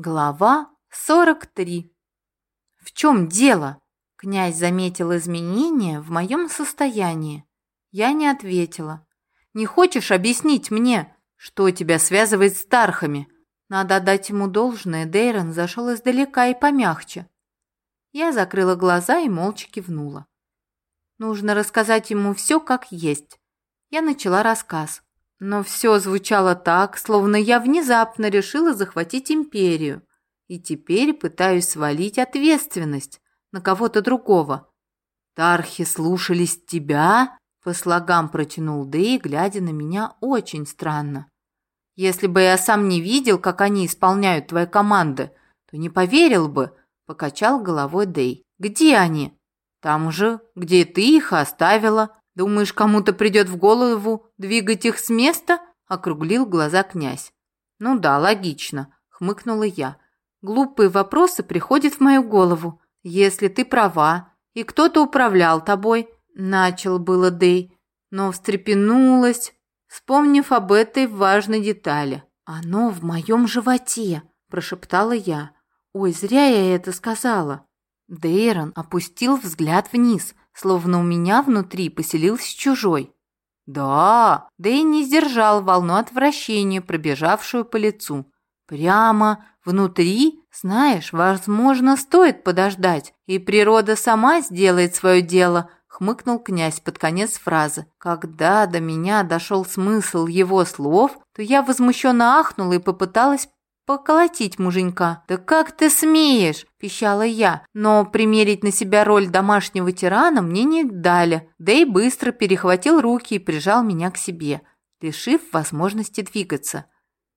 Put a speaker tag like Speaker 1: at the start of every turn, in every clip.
Speaker 1: Глава 43. В чем дело? Князь заметил изменения в моем состоянии. Я не ответила. Не хочешь объяснить мне, что тебя связывает с Тархами? Надо отдать ему должное, Дейрон зашел издалека и помягче. Я закрыла глаза и молча кивнула. Нужно рассказать ему все как есть. Я начала рассказ. Но все звучало так, словно я внезапно решила захватить империю и теперь пытаюсь свалить ответственность на кого-то другого. «Тархи слушались тебя?» — по слогам протянул Дэй, глядя на меня очень странно. «Если бы я сам не видел, как они исполняют твои команды, то не поверил бы», — покачал головой Дэй. «Где они?» «Там же, где ты их оставила», Думаешь, кому-то придет в голову двигать их с места?» – округлил глаза князь. «Ну да, логично», – хмыкнула я. «Глупые вопросы приходят в мою голову. Если ты права, и кто-то управлял тобой», – начал было Дэй, но встрепенулась, вспомнив об этой важной детали. «Оно в моем животе», – прошептала я. «Ой, зря я это сказала». Дейрон опустил взгляд вниз, словно у меня внутри поселился чужой. Да, и не сдержал волну отвращения, пробежавшую по лицу. Прямо внутри, знаешь, возможно, стоит подождать, и природа сама сделает свое дело, хмыкнул князь под конец фразы. Когда до меня дошел смысл его слов, то я возмущенно ахнула и попыталась поколотить муженька. «Да как ты смеешь?» – пищала я, но примерить на себя роль домашнего тирана мне не дали. Дэй быстро перехватил руки и прижал меня к себе, лишив возможности двигаться.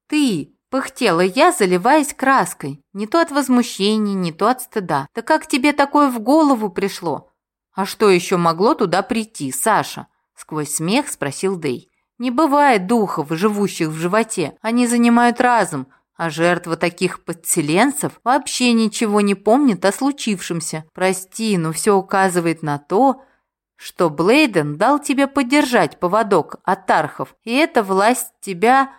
Speaker 1: «Ты!» – пыхтела я, заливаясь краской. Не то от возмущения, не то от стыда. «Да как тебе такое в голову пришло?» «А что еще могло туда прийти, Саша?» – сквозь смех спросил Дэй. «Не бывает духов, живущих в животе. Они занимают разум, а жертва таких подселенцев вообще ничего не помнит о случившемся. Прости, но все указывает на то, что Блейден дал тебе поддержать поводок от Тархов, и эта власть тебя,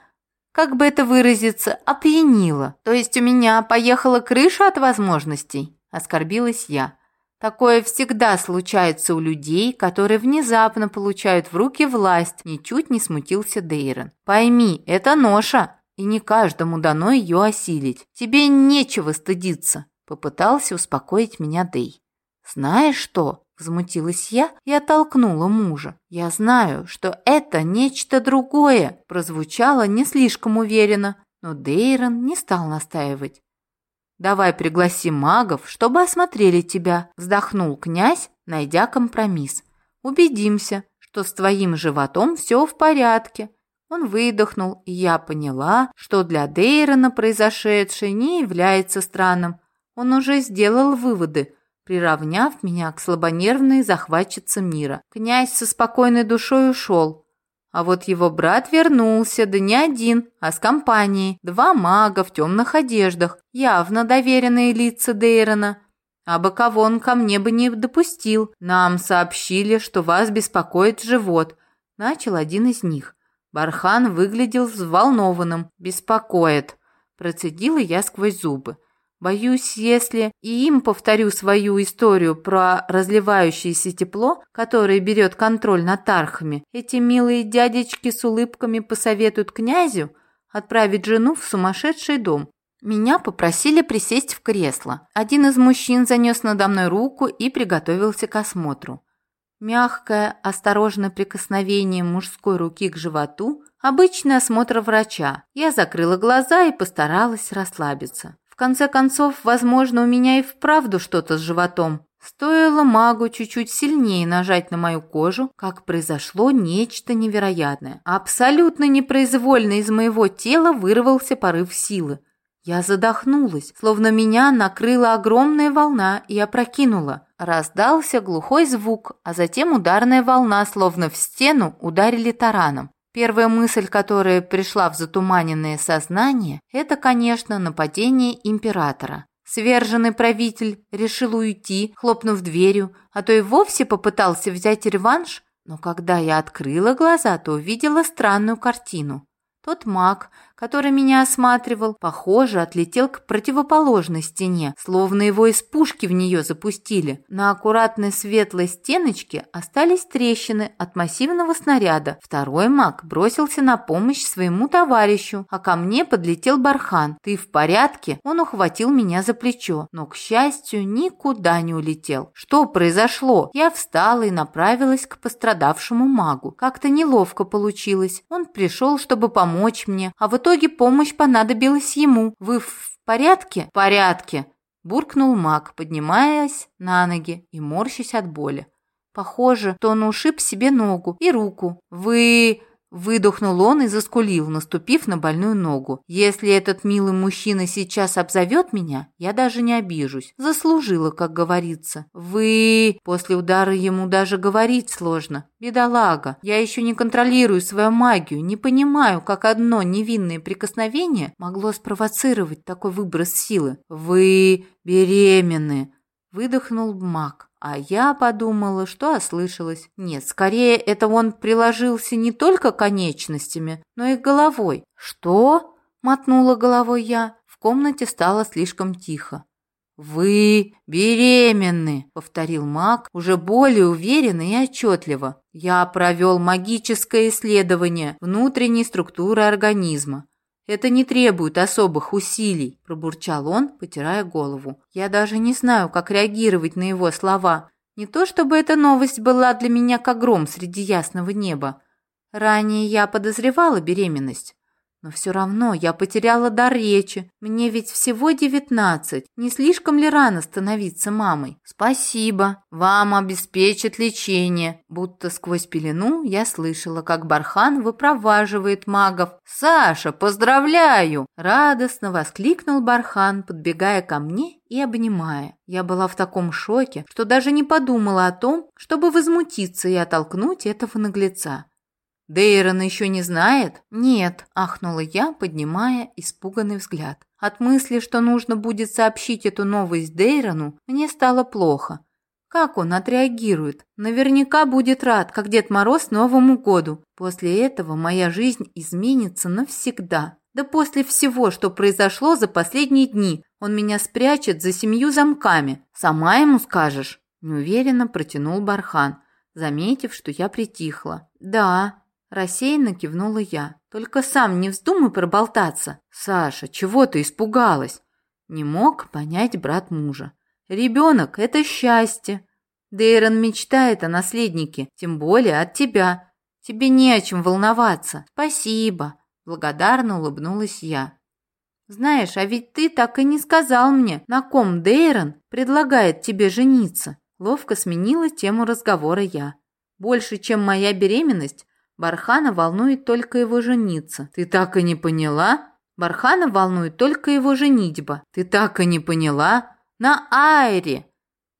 Speaker 1: как бы это выразиться, опьянила. То есть у меня поехала крыша от возможностей, оскорбилась я. Такое всегда случается у людей, которые внезапно получают в руки власть, ничуть не смутился Дейрон. Пойми, это ноша, и не каждому дано ее осилить. Тебе нечего стыдиться», — попытался успокоить меня Дэй. «Знаешь что?» — взмутилась я и оттолкнула мужа. «Я знаю, что это нечто другое», — прозвучало не слишком уверенно, но Дейрон не стал настаивать. «Давай пригласим магов, чтобы осмотрели тебя», — вздохнул князь, найдя компромисс. «Убедимся, что с твоим животом все в порядке, он выдохнул, и я поняла, что для Дейрона произошедшее не является странным. Он уже сделал выводы, приравняв меня к слабонервной захватчице мира. Князь со спокойной душой ушел. А вот его брат вернулся, да не один, а с компанией. Два мага в темных одеждах, явно доверенные лица Дейрона. А бы кого он ко мне бы не допустил. Нам сообщили, что вас беспокоит живот. Начал один из них. Бархан выглядел взволнованным, беспокоит. Процедила я сквозь зубы. Боюсь, если и им повторю свою историю про разливающееся тепло, которое берет контроль над тархами, эти милые дядечки с улыбками посоветуют князю отправить жену в сумасшедший дом. Меня попросили присесть в кресло. Один из мужчин занес надо мной руку и приготовился к осмотру. Мягкое, осторожное прикосновение мужской руки к животу – обычный осмотр врача. Я закрыла глаза и постаралась расслабиться. В конце концов, возможно, у меня и вправду что-то с животом. Стоило магу чуть-чуть сильнее нажать на мою кожу, как произошло нечто невероятное. Абсолютно непроизвольно из моего тела вырвался порыв силы. Я задохнулась, словно меня накрыла огромная волна и опрокинула. Раздался глухой звук, а затем ударная волна, словно в стену, ударили тараном. Первая мысль, которая пришла в затуманенное сознание, это, конечно, нападение императора. Сверженный правитель решил уйти, хлопнув дверью, а то и вовсе попытался взять реванш, но когда я открыла глаза, то увидела странную картину. Тот маг, который меня осматривал, похоже, отлетел к противоположной стене, словно его из пушки в нее запустили. На аккуратной светлой стеночке остались трещины от массивного снаряда. Второй маг бросился на помощь своему товарищу, а ко мне подлетел Бархан. «Ты в порядке?» Он ухватил меня за плечо, но, к счастью, никуда не улетел. Что произошло? Я встала и направилась к пострадавшему магу. Как-то неловко получилось. Он пришел, чтобы помочь мне, а в итоге помощь понадобилась ему. Вы в порядке? В порядке, буркнул маг, поднимаясь на ноги и морщась от боли. Похоже, что он ушиб себе ногу и руку. Вы Выдохнул он и заскулил, наступив на больную ногу. «Если этот милый мужчина сейчас обзовет меня, я даже не обижусь. Заслужила, как говорится. Вы...» После удара ему даже говорить сложно. «Бедолага, я еще не контролирую свою магию, не понимаю, как одно невинное прикосновение могло спровоцировать такой выброс силы. Вы беременны!» Выдохнул маг. А я подумала, что ослышалась. Нет, скорее это он приложился не только конечностями, но и головой. «Что?» – мотнула головой я. В комнате стало слишком тихо. «Вы беременны», — повторил маг, уже более уверенно и отчетливо. «Я провел магическое исследование внутренней структуры организма. Это не требует особых усилий, пробурчал он, потирая голову. Я даже не знаю, как реагировать на его слова. Не то чтобы эта новость была для меня как гром среди ясного неба. Ранее я подозревала беременность, но все равно я потеряла дар речи. Мне ведь всего девятнадцать. Не слишком ли рано становиться мамой? Спасибо. Вам обеспечат лечение. Будто сквозь пелену я слышала, как Бархан выпроваживает магов. Саша, поздравляю! Радостно воскликнул Бархан, подбегая ко мне и обнимая. Я была в таком шоке, что даже не подумала о том, чтобы возмутиться и оттолкнуть этого наглеца. Дейрон еще не знает? Нет, ахнула я, поднимая испуганный взгляд. От мысли, что нужно будет сообщить эту новость Дейрону, мне стало плохо. Как он отреагирует? Наверняка будет рад, как Дед Мороз Новому году. После этого моя жизнь изменится навсегда. Да после всего, что произошло за последние дни, он меня спрячет за семью замками. Сама ему скажешь?» Неуверенно протянул Бархан, заметив, что я притихла. «Да, Рассеянно кивнула я. Только сам не вздумай проболтаться. Саша, чего ты испугалась? Не мог понять брат мужа. Ребенок – это счастье. Дейрон мечтает о наследнике, тем более от тебя. Тебе не о чем волноваться. Спасибо. Благодарно улыбнулась я. Знаешь, а ведь ты так и не сказал мне, на ком Дейрон предлагает тебе жениться. Ловко сменила тему разговора я. Больше, чем моя беременность, Бархана волнует только его жениться. Ты так и не поняла? Бархана волнует только его женитьба. Ты так и не поняла? На Айре.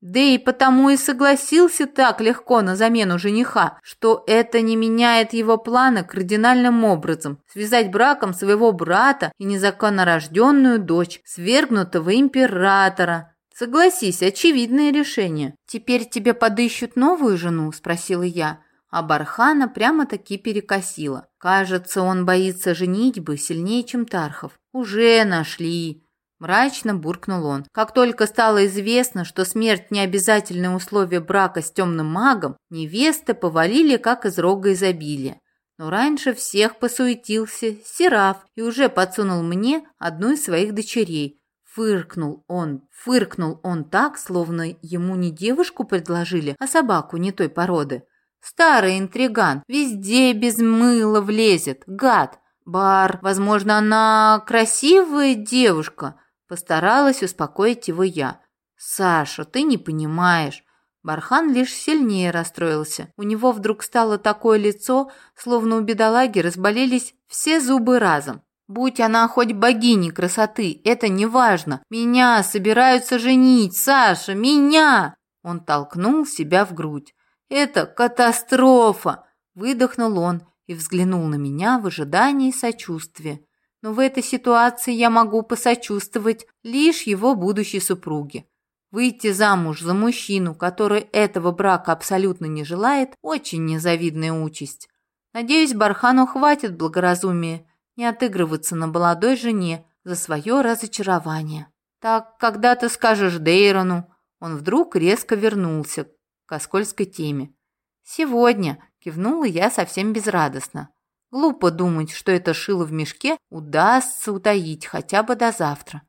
Speaker 1: Да и потому и согласился так легко на замену жениха, что это не меняет его плана кардинальным образом связать браком своего брата и незаконно рожденную дочь свергнутого императора. Согласись, очевидное решение. Теперь тебе подыщут новую жену, спросила я а Бархана прямо-таки перекосило. Кажется, он боится женитьбы сильнее, чем Тархов. «Уже нашли!» Мрачно буркнул он. Как только стало известно, что смерть не обязательное условие брака с темным магом, невесты повалили как из рога изобилия. Но раньше всех посуетился Сераф и уже подсунул мне одну из своих дочерей. Фыркнул он, фыркнул он так, словно ему не девушку предложили, а собаку не той породы. Старый интриган, везде без мыла влезет, гад. Бар, возможно, она красивая девушка, постаралась успокоить его я. Саша, ты не понимаешь. Бархан лишь сильнее расстроился. У него вдруг стало такое лицо, словно у бедолаги разболелись все зубы разом. Будь она хоть богиней красоты, это не важно. Меня собираются женить, Саша, меня! Он толкнул себя в грудь. Это катастрофа!» Выдохнул он и взглянул на меня в ожидании сочувствия. Но в этой ситуации я могу посочувствовать лишь его будущей супруге. Выйти замуж за мужчину, который этого брака абсолютно не желает, очень незавидная участь. Надеюсь, Бархану хватит благоразумия не отыгрываться на молодой жене за свое разочарование. Так, когда ты скажешь Дейрону, он вдруг резко вернулся к скользкой теме. «Сегодня», – кивнула я совсем безрадостно. Глупо думать, что это шило в мешке удастся утаить хотя бы до завтра.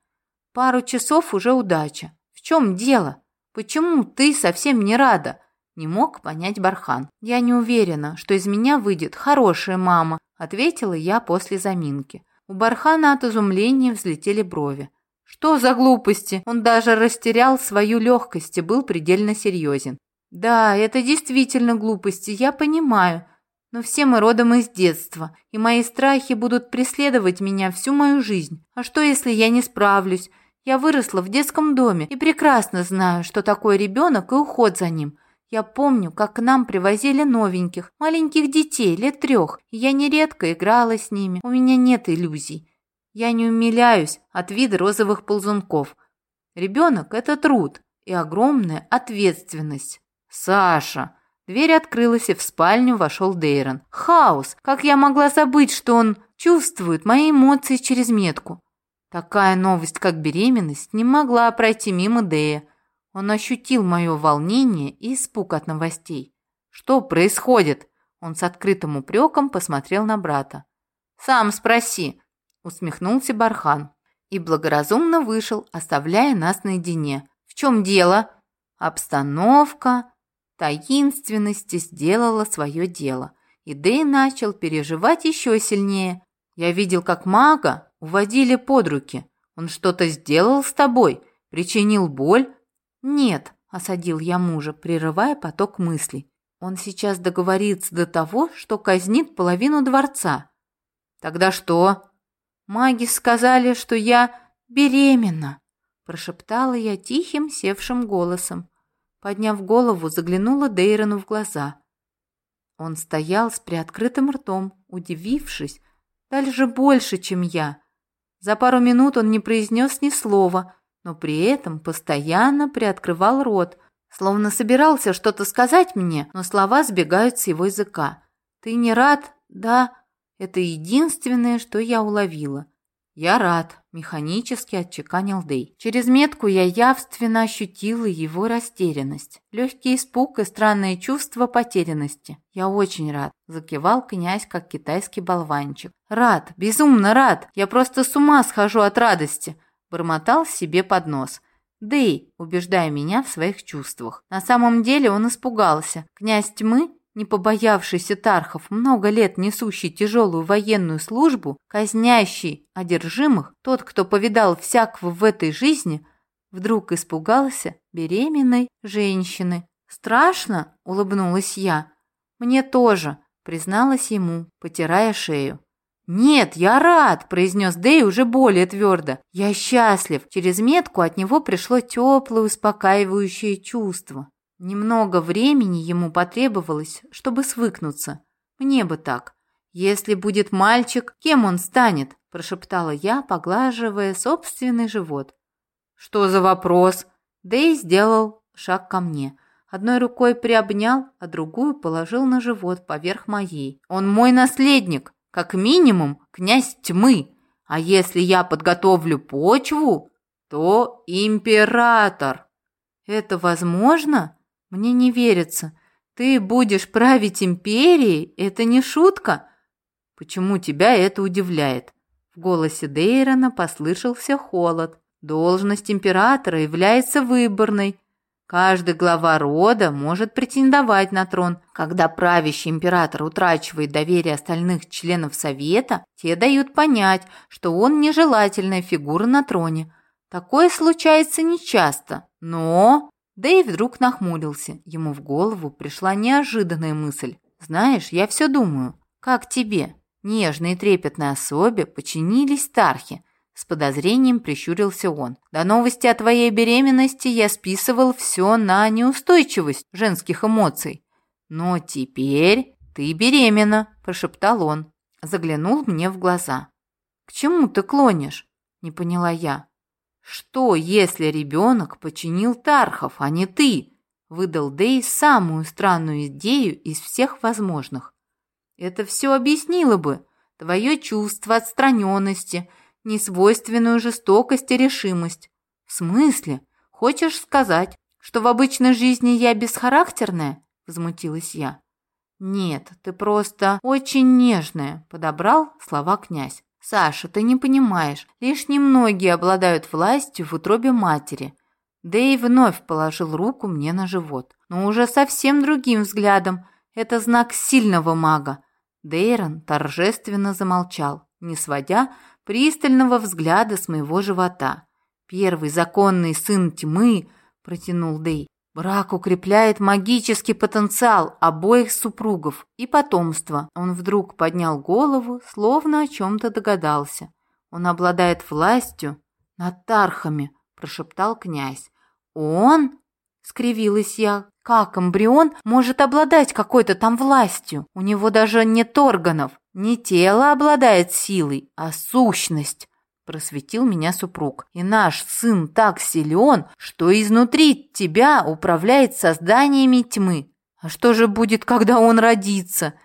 Speaker 1: Пару часов уже удача. В чем дело? Почему ты совсем не рада? Не мог понять Бархан. Я не уверена, что из меня выйдет хорошая мама, ответила я после заминки. У Бархана от изумления взлетели брови. Что за глупости? Он даже растерял свою легкость и был предельно серьезен. Да, это действительно глупости, я понимаю. Но все мы родом из детства, и мои страхи будут преследовать меня всю мою жизнь. А что, если я не справлюсь? Я выросла в детском доме и прекрасно знаю, что такое ребенок и уход за ним. Я помню, как к нам привозили новеньких, маленьких детей, лет трех, и я нередко играла с ними. У меня нет иллюзий. Я не умиляюсь от вида розовых ползунков. Ребенок – это труд и огромная ответственность. Саша. Дверь открылась, и в спальню вошел Дейрон. Хаос! Как я могла забыть, что он чувствует мои эмоции через метку? Такая новость, как беременность, не могла пройти мимо Дея. Он ощутил мое волнение и испуг от новостей. «Что происходит?» Он с открытым упреком посмотрел на брата. «Сам спроси», усмехнулся Бархан и благоразумно вышел, оставляя нас наедине. В чем дело? Обстановка таинственности сделала свое дело, и Дэй начал переживать еще сильнее. Я видел, как мага уводили под руки. Он что-то сделал с тобой, причинил боль? Нет, осадил я мужа, прерывая поток мыслей. Он сейчас договорится до того, что казнит половину дворца. Тогда что? Маги сказали, что я беременна, прошептала я тихим, севшим голосом. Подняв голову, заглянула Дейрону в глаза. Он стоял с приоткрытым ртом, удивившись, дальше больше, чем я. За пару минут он не произнес ни слова, но при этом постоянно приоткрывал рот, словно собирался что-то сказать мне, но слова сбегают с его языка. «Ты не рад?» «Да». Это единственное, что я уловила. «Я рад», – механически отчеканил Дэй. Через метку я явственно ощутила его растерянность, легкий испуг и странное чувство потерянности. «Я очень рад», – закивал князь, как китайский болванчик. «Рад, безумно рад, я просто с ума схожу от радости», – бормотал себе под нос. Дэй, убеждая меня в своих чувствах. На самом деле он испугался. Князь тьмы не побоявшийся Тархов, много лет несущий тяжелую военную службу, казнящий одержимых, тот, кто повидал всякого в этой жизни, вдруг испугался беременной женщины. «Страшно?» – улыбнулась я. «Мне тоже», – призналась ему, потирая шею. «Нет, я рад», – произнес Дэй уже более твердо. «Я счастлив». Через метку от него пришло теплое, успокаивающее чувство. Немного времени ему потребовалось, чтобы свыкнуться. Мне бы так. Если будет мальчик, кем он станет? прошептала я, поглаживая собственный живот. Что за вопрос? Дэй сделал шаг ко мне. Одной рукой приобнял, а другую положил на живот поверх моей. Он мой наследник, как минимум, князь тьмы. А если я подготовлю почву, то император. Это возможно? Мне не верится. Ты будешь править империей? Это не шутка? Почему тебя это удивляет? В голосе Дейрона послышался холод. Должность императора является выборной. Каждый глава рода может претендовать на трон. Когда правящий император утрачивает доверие остальных членов совета, те дают понять, что он нежелательная фигура на троне. Такое случается нечасто, но Дэйв вдруг нахмурился. Ему в голову пришла неожиданная мысль. «Знаешь, я все думаю. Как тебе, нежной и трепетной особе, починились тархи?» С подозрением прищурился он. «До новости о твоей беременности я списывал все на неустойчивость женских эмоций. Но теперь ты беременна», – прошептал он. Заглянул мне в глаза. «К чему ты клонишь?» – не поняла я. «Что, если ребенок починил Тархов, а не ты?» выдал Дэй самую странную идею из всех возможных. «Это все объяснило бы. твое чувство отстраненности, несвойственную жестокость и решимость. В смысле? Хочешь сказать, что в обычной жизни я бесхарактерная? Возмутилась я. Нет, ты просто очень нежная, подобрал слова князь. Саша, ты не понимаешь, лишь немногие обладают властью в утробе матери. Дэй вновь положил руку мне на живот, но уже совсем другим взглядом. Это знак сильного мага. Дейрон торжественно замолчал, не сводя пристального взгляда с моего живота. «Первый законный сын тьмы», — протянул Дей. «Брак укрепляет магический потенциал обоих супругов и потомство». Он вдруг поднял голову, словно о чем-то догадался. «Он обладает властью над тархами», — прошептал князь. «Он?» — скривилась я. «Как эмбрион может обладать какой-то там властью? У него даже нет органов. Не тело обладает силой, а сущность». Просветил меня супруг. И наш сын так силен, что изнутри тебя управляет созданиями тьмы. А что же будет, когда он родится?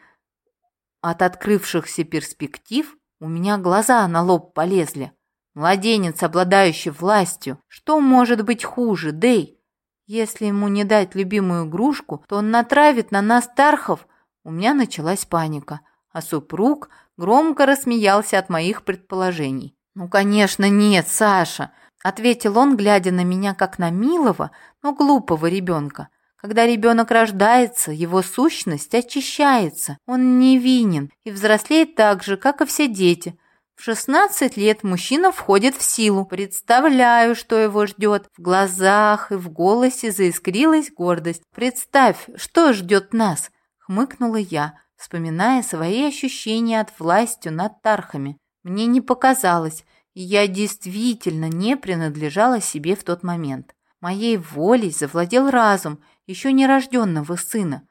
Speaker 1: От открывшихся перспектив у меня глаза на лоб полезли. Младенец, обладающий властью, что может быть хуже, Дэй? Если ему не дать любимую игрушку, то он натравит на нас тархов. У меня началась паника, а супруг громко рассмеялся от моих предположений. «Ну, конечно, нет, Саша», — ответил он, глядя на меня как на милого, но глупого ребенка. Когда ребенок рождается, его сущность очищается, он невинен и взрослеет так же, как и все дети — в 16 лет мужчина входит в силу. Представляю, что его ждет. В глазах и в голосе заискрилась гордость. Представь, что ждет нас, хмыкнула я, вспоминая свои ощущения от власти над тархами. Мне не показалось, я действительно не принадлежала себе в тот момент. Моей волей завладел разум еще нерожденного сына,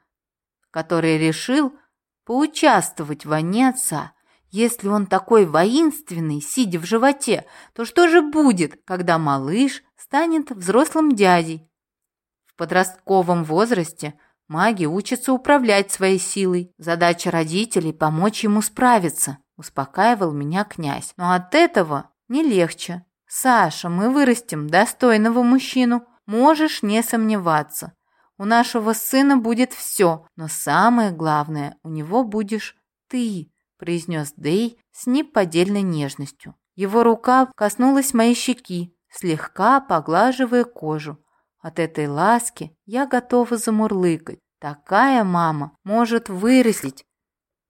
Speaker 1: который решил поучаствовать в войне отца – если он такой воинственный, сидя в животе, то что же будет, когда малыш станет взрослым дядей? В подростковом возрасте маги учатся управлять своей силой. Задача родителей – помочь ему справиться, успокаивал меня князь. Но от этого не легче. Саша, мы вырастим достойного мужчину, можешь не сомневаться. У нашего сына будет все, но самое главное, у него будешь ты произнес Дэй с неподдельной нежностью. Его рука коснулась моей щеки, слегка поглаживая кожу. От этой ласки я готова замурлыкать. Такая мама может вырастить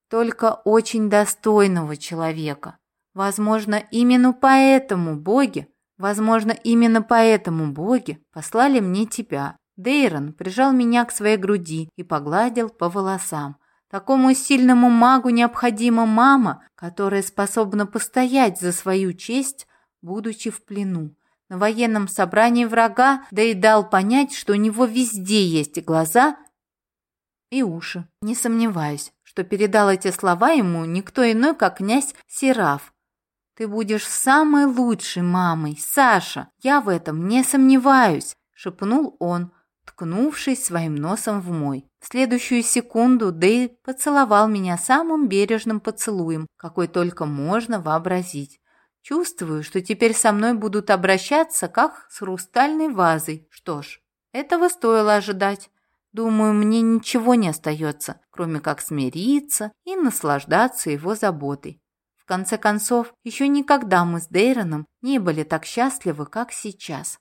Speaker 1: только очень достойного человека. Возможно, именно поэтому боги, возможно, именно поэтому боги послали мне тебя. Дейрон прижал меня к своей груди и погладил по волосам. Такому сильному магу необходима мама, которая способна постоять за свою честь, будучи в плену. На военном собрании врага и дал понять, что у него везде есть глаза и уши. Не сомневаюсь, что передал эти слова ему никто иной, как князь Сераф. «Ты будешь самой лучшей мамой, Саша, я в этом не сомневаюсь», — шепнул он, ткнувшись своим носом в мой. В следующую секунду Дэй поцеловал меня самым бережным поцелуем, какой только можно вообразить. Чувствую, что теперь со мной будут обращаться, как с хрустальной вазой. Что ж, этого стоило ожидать. Думаю, мне ничего не остается, кроме как смириться и наслаждаться его заботой. В конце концов, еще никогда мы с Дейроном не были так счастливы, как сейчас.